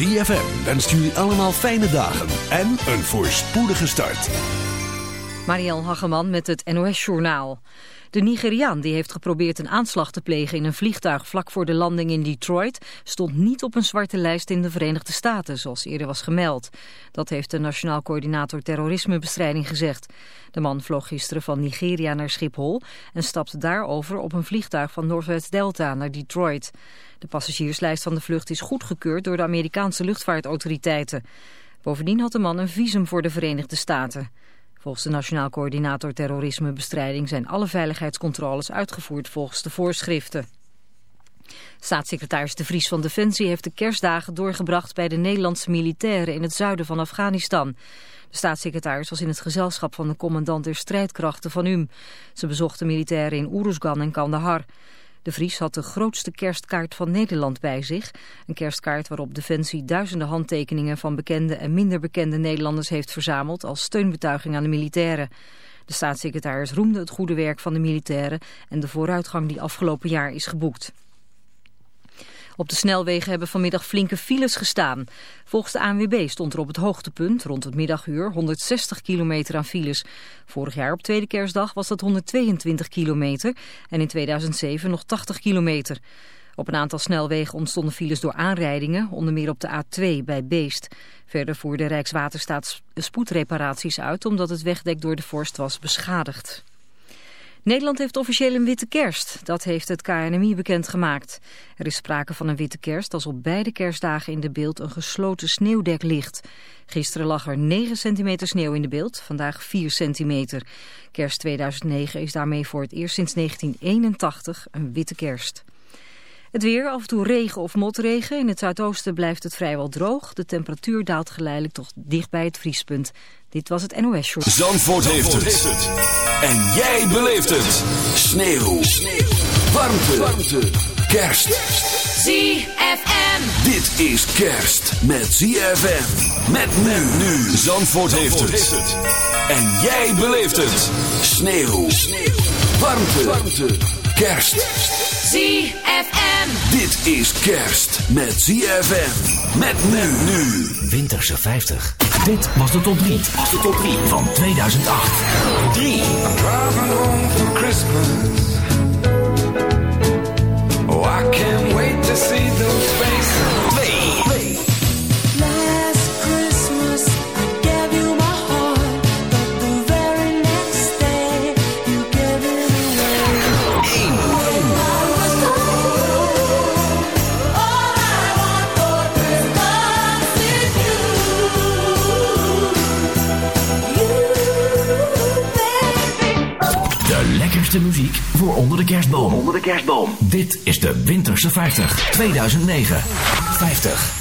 ZFM wenst jullie allemaal fijne dagen en een voorspoedige start. Marielle Hageman met het NOS Journaal. De Nigeriaan die heeft geprobeerd een aanslag te plegen in een vliegtuig vlak voor de landing in Detroit stond niet op een zwarte lijst in de Verenigde Staten, zoals eerder was gemeld. Dat heeft de Nationaal Coördinator Terrorismebestrijding gezegd. De man vloog gisteren van Nigeria naar Schiphol en stapte daarover op een vliegtuig van Northwest Delta naar Detroit. De passagierslijst van de vlucht is goedgekeurd door de Amerikaanse luchtvaartautoriteiten. Bovendien had de man een visum voor de Verenigde Staten. Volgens de Nationaal Coördinator Terrorismebestrijding zijn alle veiligheidscontroles uitgevoerd volgens de voorschriften. Staatssecretaris De Vries van Defensie heeft de kerstdagen doorgebracht bij de Nederlandse militairen in het zuiden van Afghanistan. De staatssecretaris was in het gezelschap van de commandant der strijdkrachten van UM. Ze bezochten militairen in Uruzgan en Kandahar. De Vries had de grootste kerstkaart van Nederland bij zich. Een kerstkaart waarop Defensie duizenden handtekeningen van bekende en minder bekende Nederlanders heeft verzameld als steunbetuiging aan de militairen. De staatssecretaris roemde het goede werk van de militairen en de vooruitgang die afgelopen jaar is geboekt. Op de snelwegen hebben vanmiddag flinke files gestaan. Volgens de ANWB stond er op het hoogtepunt rond het middaguur 160 kilometer aan files. Vorig jaar op tweede kerstdag was dat 122 kilometer en in 2007 nog 80 kilometer. Op een aantal snelwegen ontstonden files door aanrijdingen, onder meer op de A2 bij Beest. Verder voerde Rijkswaterstaat spoedreparaties uit omdat het wegdek door de vorst was beschadigd. Nederland heeft officieel een witte kerst. Dat heeft het KNMI bekendgemaakt. Er is sprake van een witte kerst als op beide kerstdagen in de beeld een gesloten sneeuwdek ligt. Gisteren lag er 9 centimeter sneeuw in de beeld, vandaag 4 centimeter. Kerst 2009 is daarmee voor het eerst sinds 1981 een witte kerst. Het weer, af en toe regen of motregen. In het zuidoosten blijft het vrijwel droog. De temperatuur daalt geleidelijk tot dicht bij het vriespunt. Dit was het NOS Short. Zandvoort, heeft, het. En jij beleeft het. Sneeuw. Sneeuw. Warmte. Warmte. Kerst. ZFM. Dit is kerst met ZFM. Met men nu. Zandvoort, heeft, het. En jij beleeft het. Sneeuw. Sneeuw. Warmte. Warmte. Kerst. ZFM. Dit is kerst met ZFM. Met men nu. Winterse 50. Dit was de top 3. Was de top 3 van 2008. 3. I'm driving home for Christmas. Oh, I can't wait to see those faces. De muziek voor onder de kerstboom. Onder de kerstboom. Dit is de Winterse 50. 2009. 50.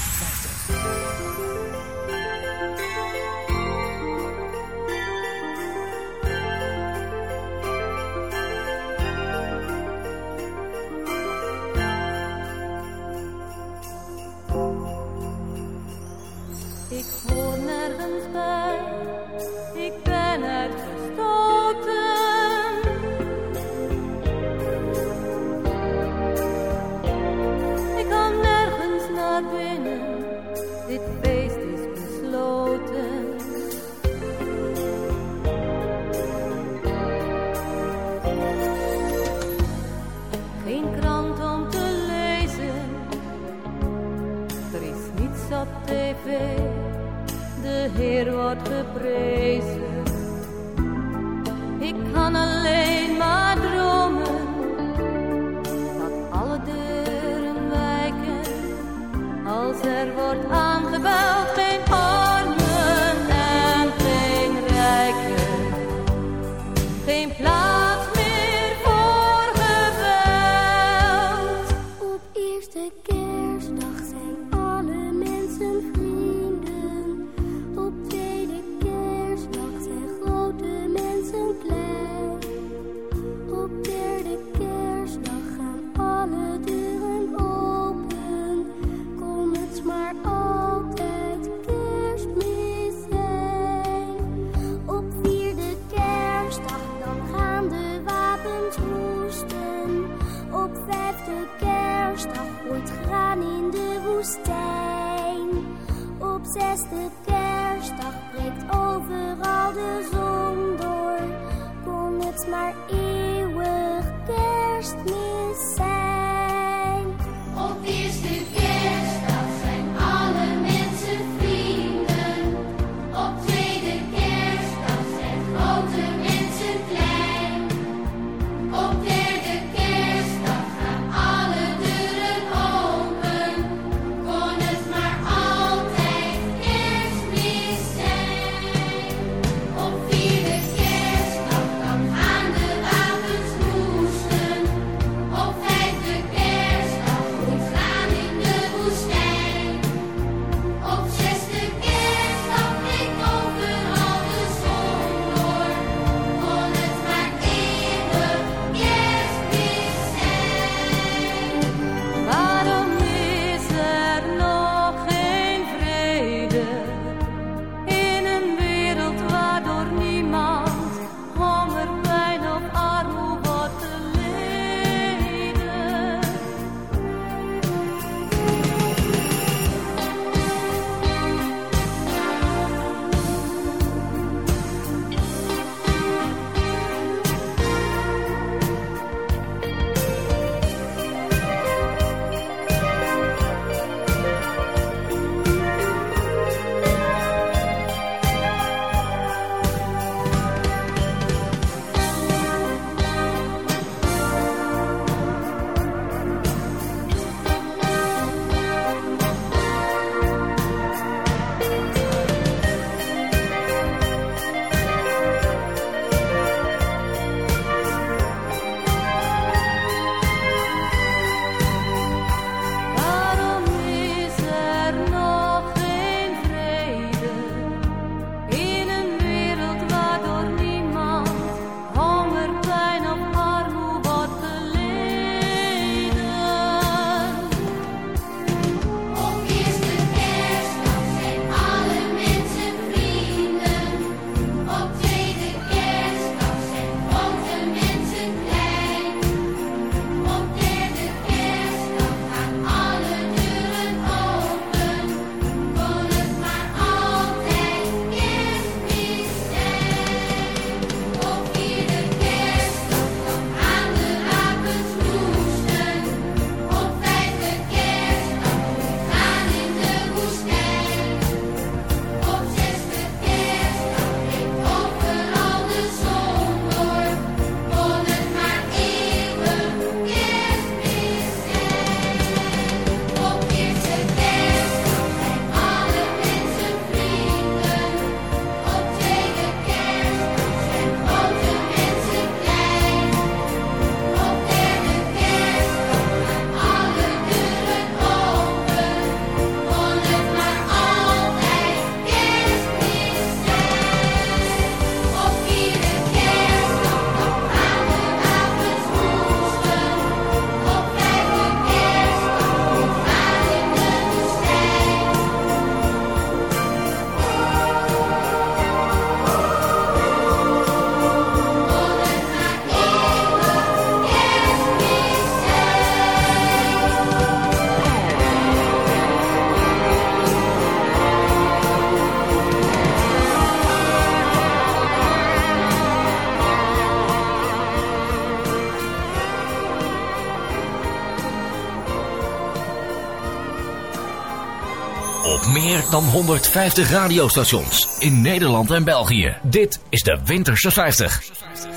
dan 150 radiostations in Nederland en België. Dit is de Winterse 50.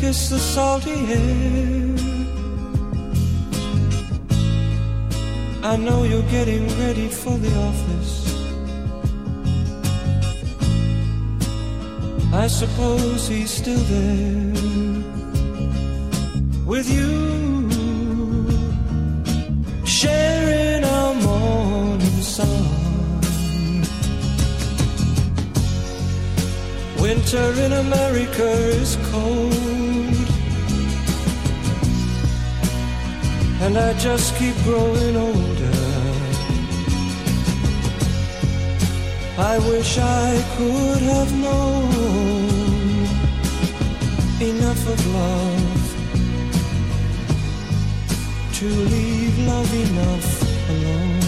Kiss the salty air. I know you're getting ready for the office. I suppose he's still there with you, sharing our morning sun. Winter in America is cold, and I just keep growing older. I wish I could have known enough of love to leave love enough alone.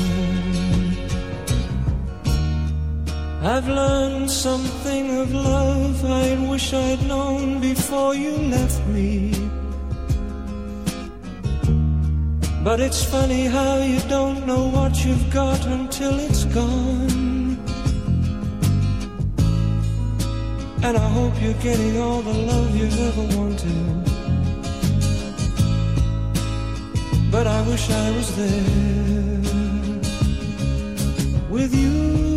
I've learned something of love I wish I'd known before you left me. But it's funny how you don't know what you've got until it's gone. And I hope you're getting all the love you've ever wanted. But I wish I was there with you,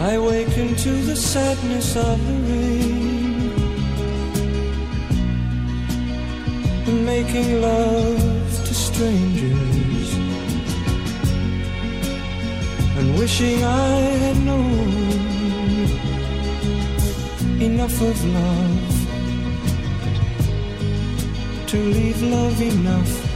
I waken to the sadness of the rain, making love to strangers, and wishing I had known enough of love to leave love enough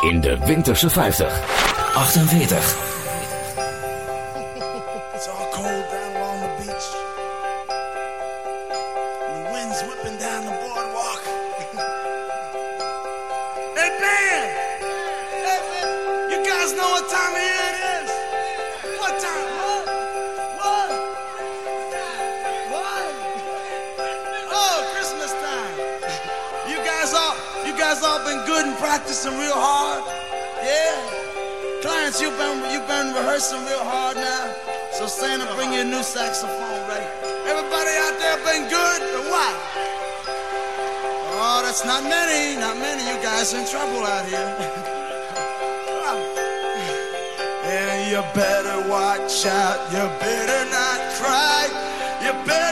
in de Winterse 50. 48. Practicing real hard? Yeah? Clients, you've been you've been rehearsing real hard now. So Santa, bring your new saxophone ready. Everybody out there been good but what? Oh, that's not many, not many. You guys in trouble out here. and you better watch out. You better not cry. You better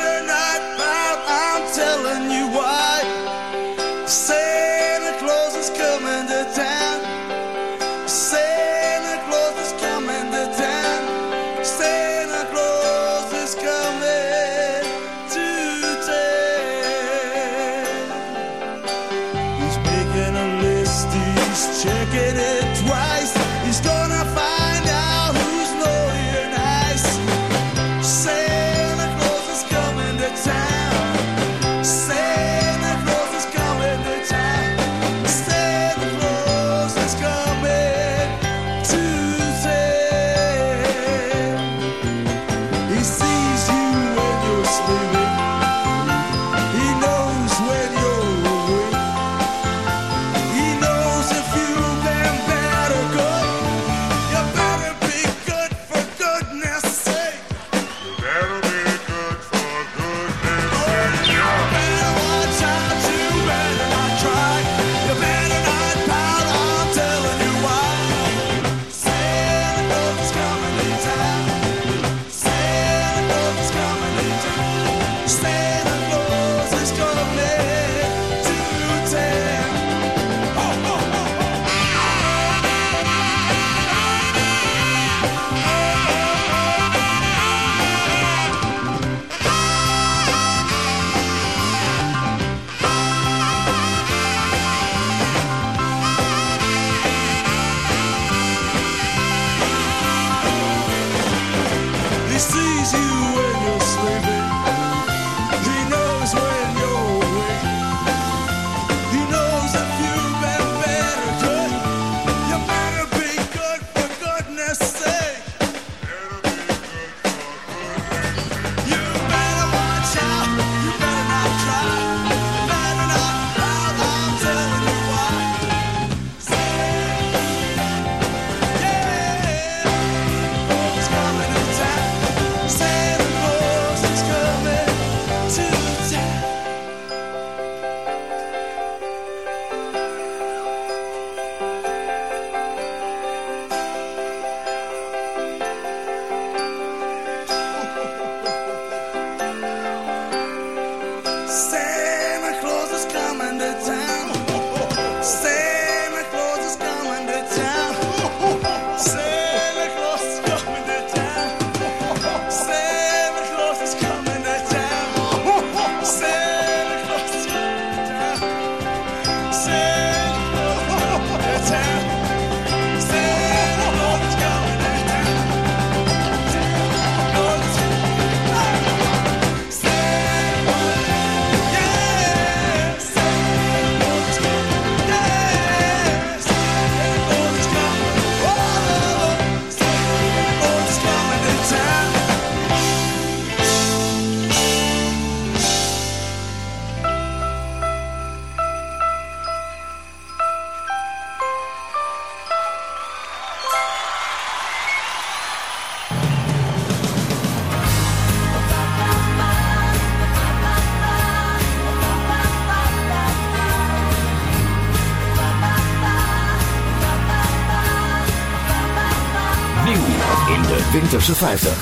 50.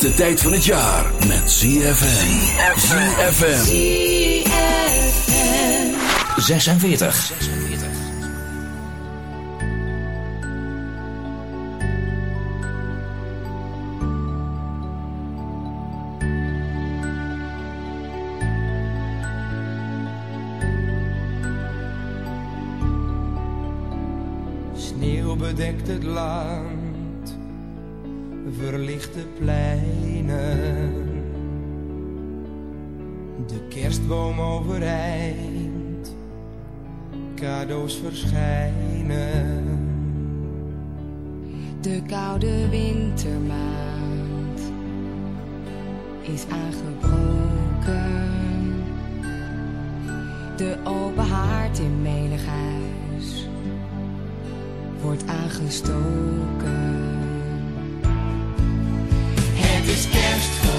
De tijd van het jaar met ZFM. ZFM. 46. Sneeuw bedekt het land verlichte pleinen. De kerstboom overeind, cadeaus verschijnen. De koude wintermaand is aangebroken. De open haard in menig huis wordt aangestoken. is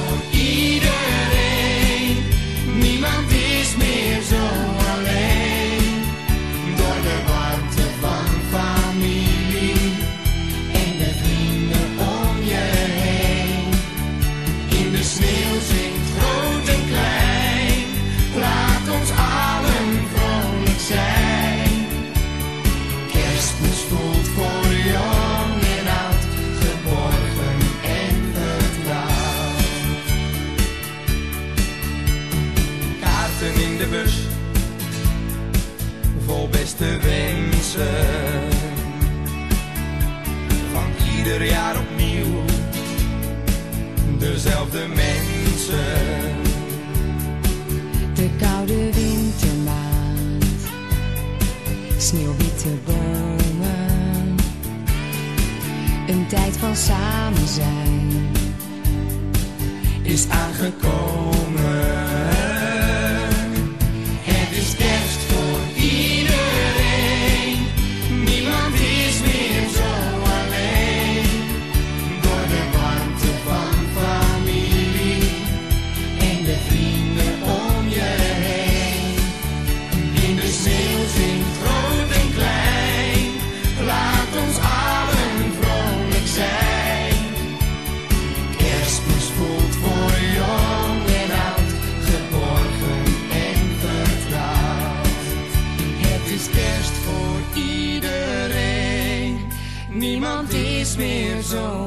samen zijn is aangekomen. reason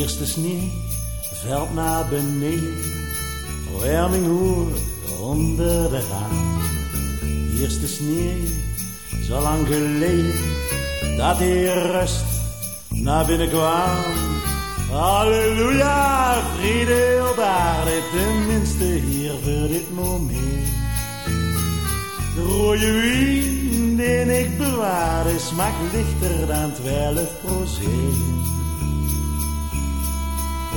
Eerste sneeuw valt naar beneden, verwarming hoort onder de raam. Eerste sneeuw, zo lang geleden, dat de rust naar binnen kwam. Halleluja, vrede op aarde, tenminste hier voor dit moment. De rode wien die ik bewaarde, smaakt lichter dan 12 procent.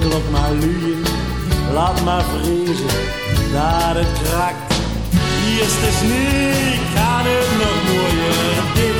de klok maar luien, laat maar vrezen dat het krakt. Eerste sneeuw gaat het nog mooier, dit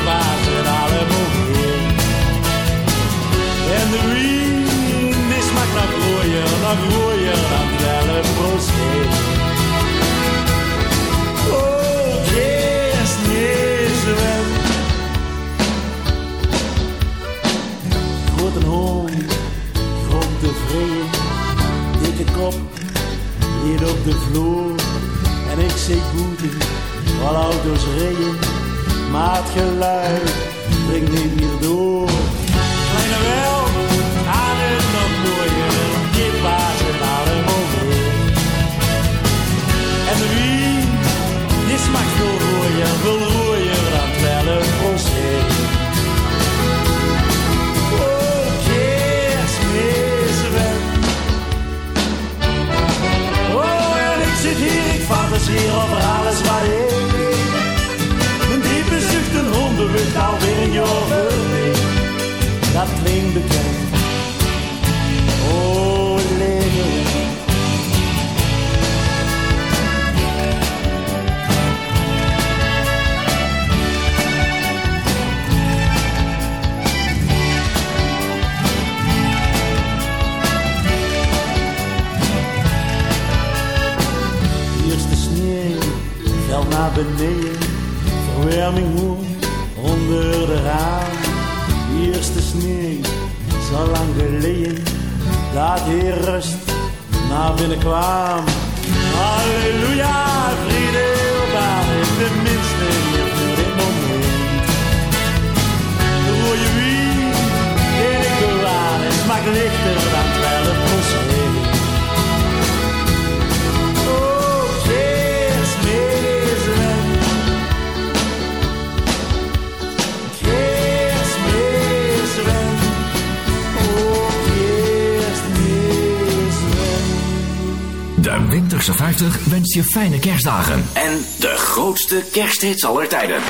wens je fijne kerstdagen. En de grootste kersthits aller tijden.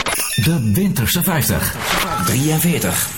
De Winterse 50. 43.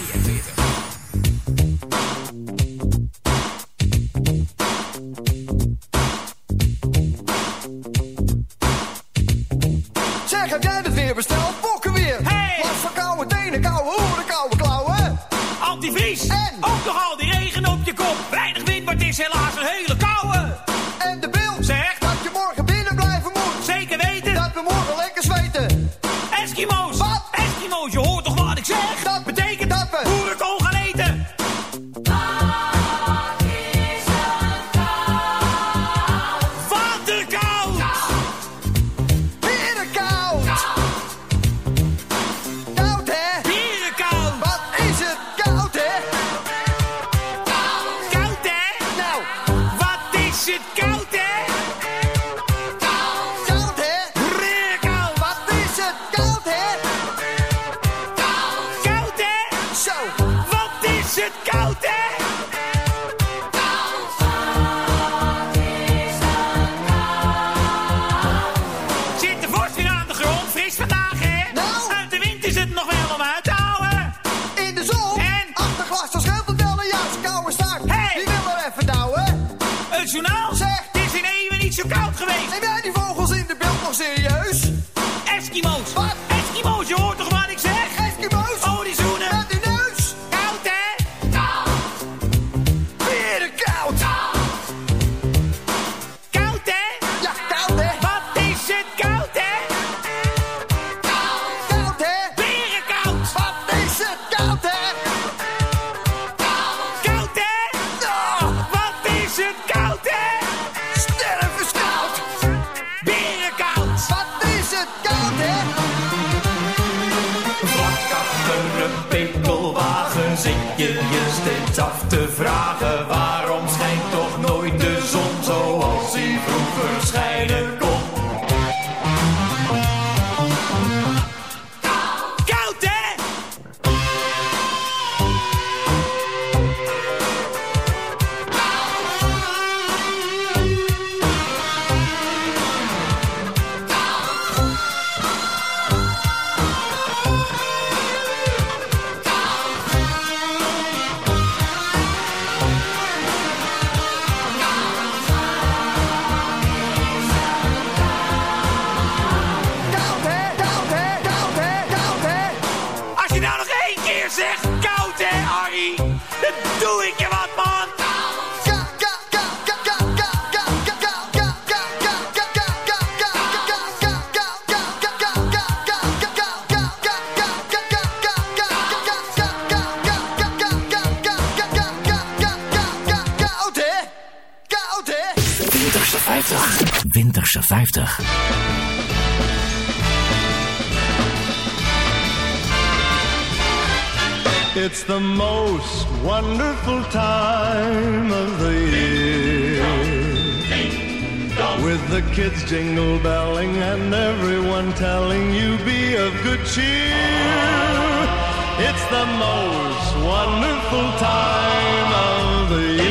50. It's the most wonderful time of the year. With the kids jingle belling and everyone telling you be of good cheer. It's the most wonderful time of the year.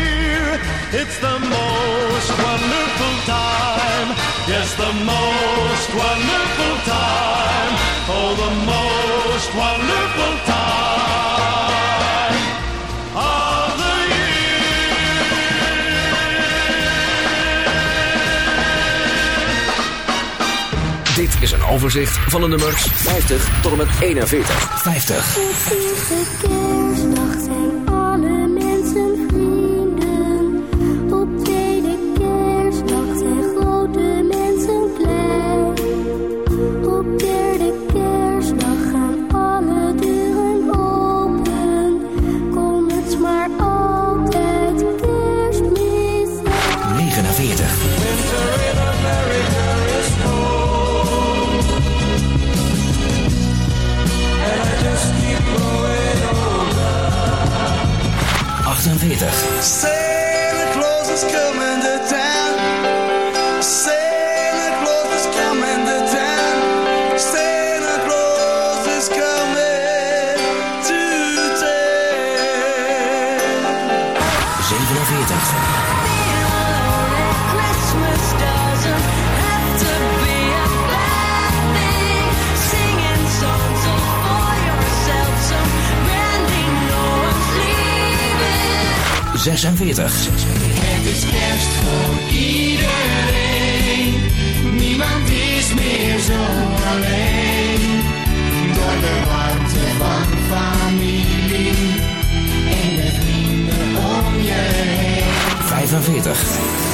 It's the most wonderful time. Yes, the most wonderful time. Oh, the most wonderful time of the Dit is een overzicht van de nummers 50 tot en met 41. 50. say 46. Het is kerst voor iedereen. Niemand is meer zo alleen. Door de warmte van familie en de vrienden om je heen. 45.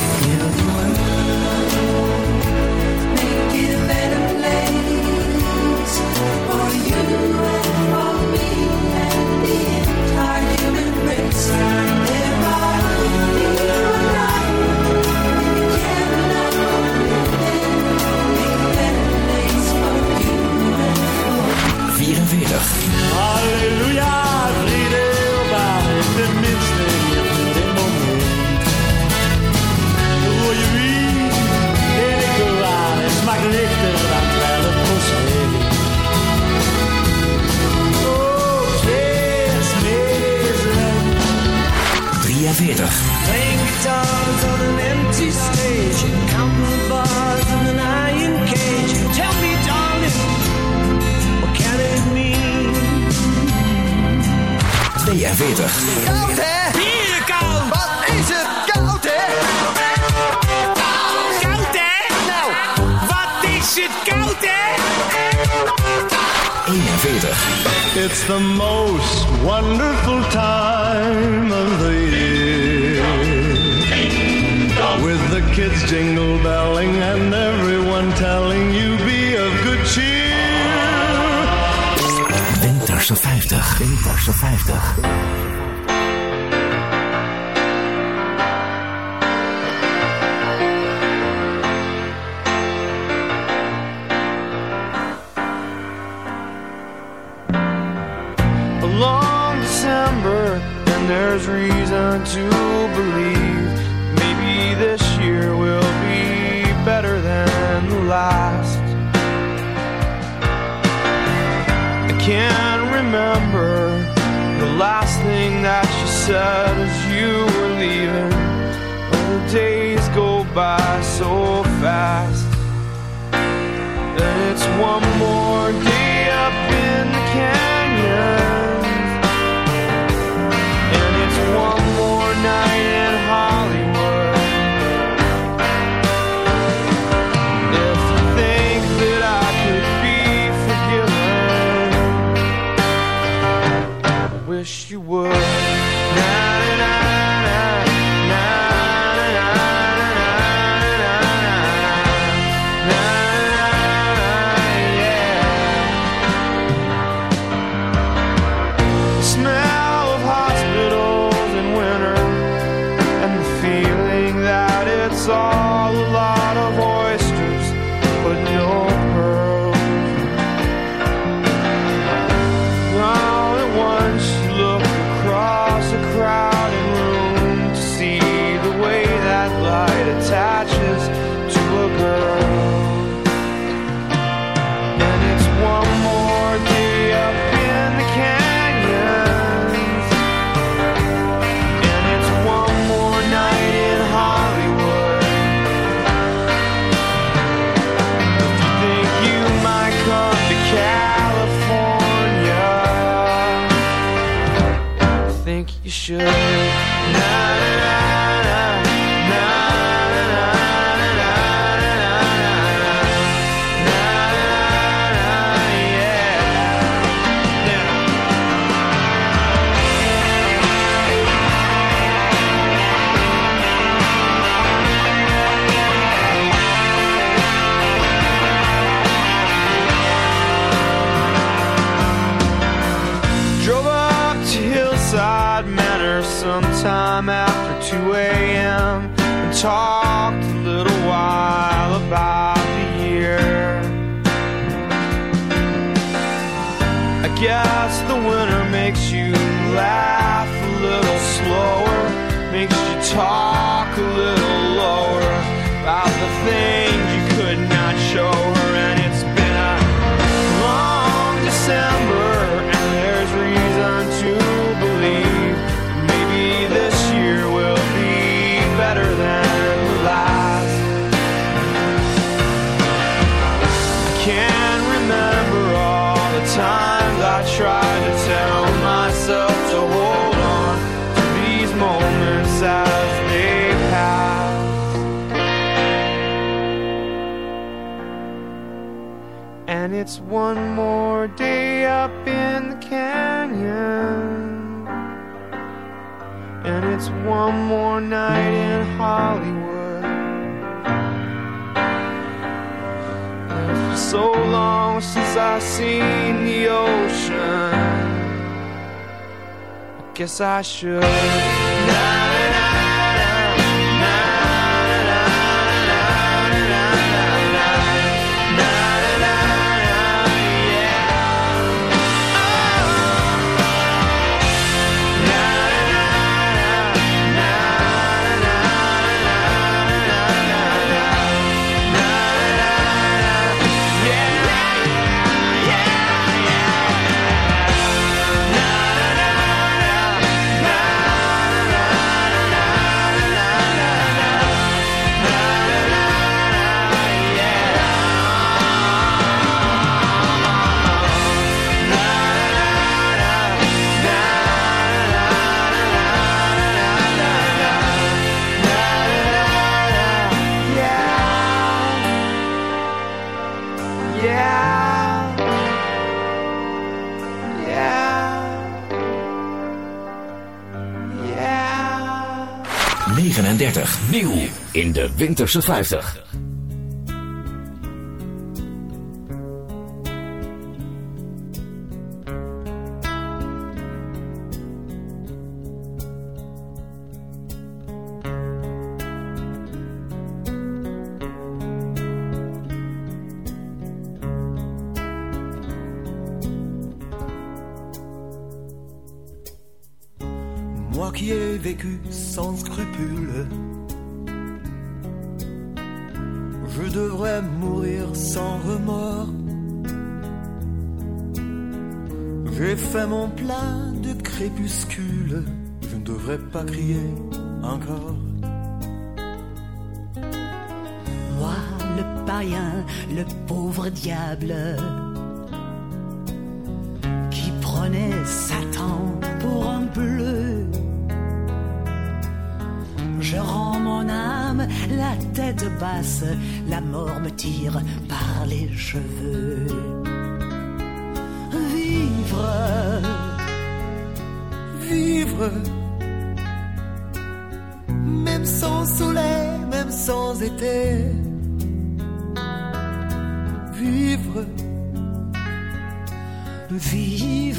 Koud, hè? Bieren koud! Wat is het koud, hè? Koud, koud hè? Nou, wat is het koud, hè? 41. It's the most wonderful time of the year. With the kids jingle belling and everyone telling you Barse 50. In 50. A long December, and there's reason to tired as you were leaving. Oh, the days go by so fast, and it's one more day. seen the ocean. I guess I should. Winterse 50. Le pauvre diable, qui prenait Satan pour un bleu. Je rends mon âme la tête basse, la mort me tire par les cheveux. Vivre, Vivre, même sans soleil, même sans été.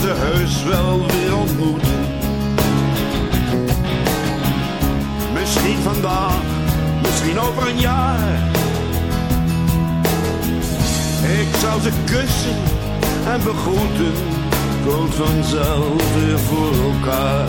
Ze heus wel weer ontmoeten. Misschien vandaag, misschien over een jaar. Ik zal ze kussen en begroeten, komt vanzelf weer voor elkaar.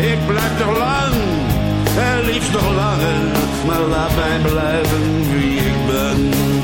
Ik blijf nog lang, en liefst nog langer. Maar laat mij blijven wie ik ben.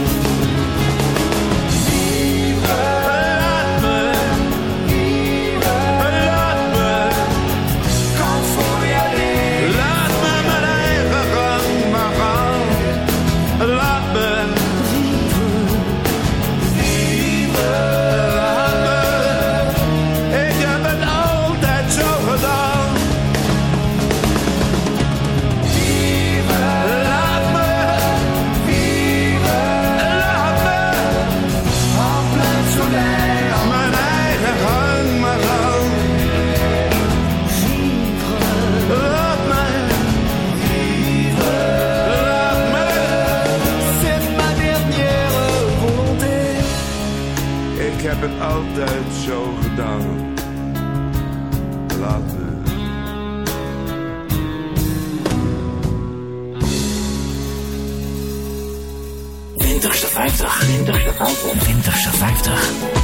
Altijd zo gedaan. Laat me. Winterse 50. Winterse 50. Winterse 50.